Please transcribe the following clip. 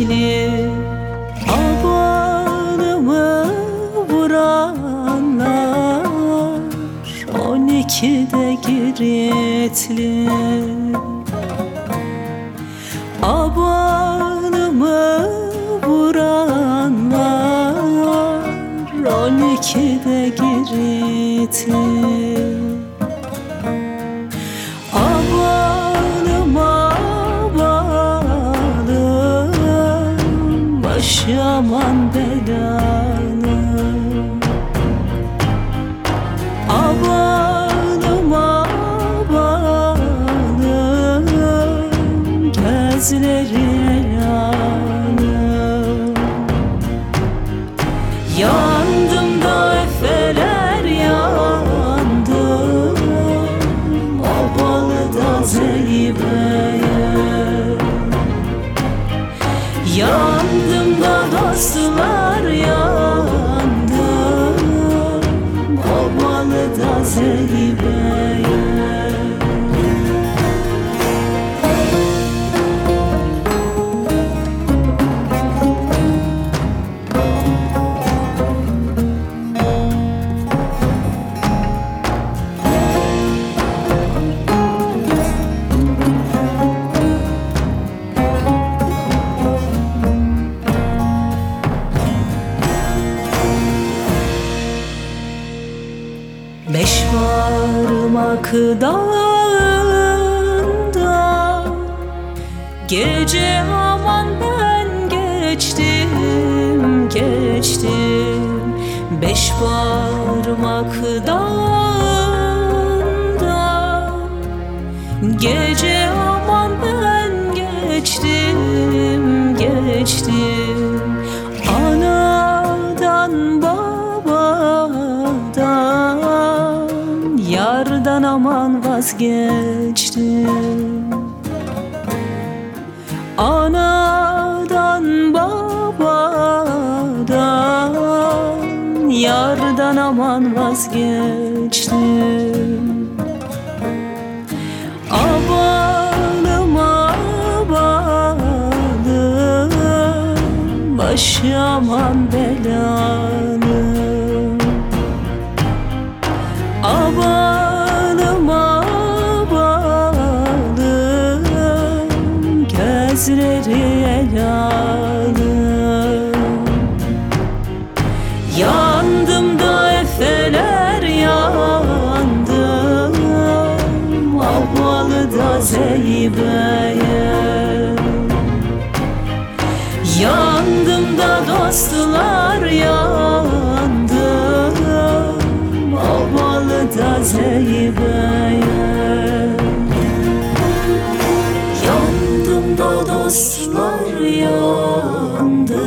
içini Abanımı vuranlar. On ikide giritli Abanımı vuranlar. On ikide giritli bağlım Başaman belanı. Abanıma bağlım Gözleri Yandım da efeler yandım Obalı da zeybeye Yandım da dostlar yandım Obalı da zeybeye parmak dağında Gece aman ben geçtim, geçtim. Beş parmak dağında Gece Yardan aman vazgeçtim. Anadan babadan Yardan aman vazgeçtim. Abanıma bağlım Başaman belanı Abanıma Gözleri elanım Yandım da efeler yandım Avvalı da zeybeye. Yandım da dostlar yandım Avvalı da zeybeye Dostlar yandı.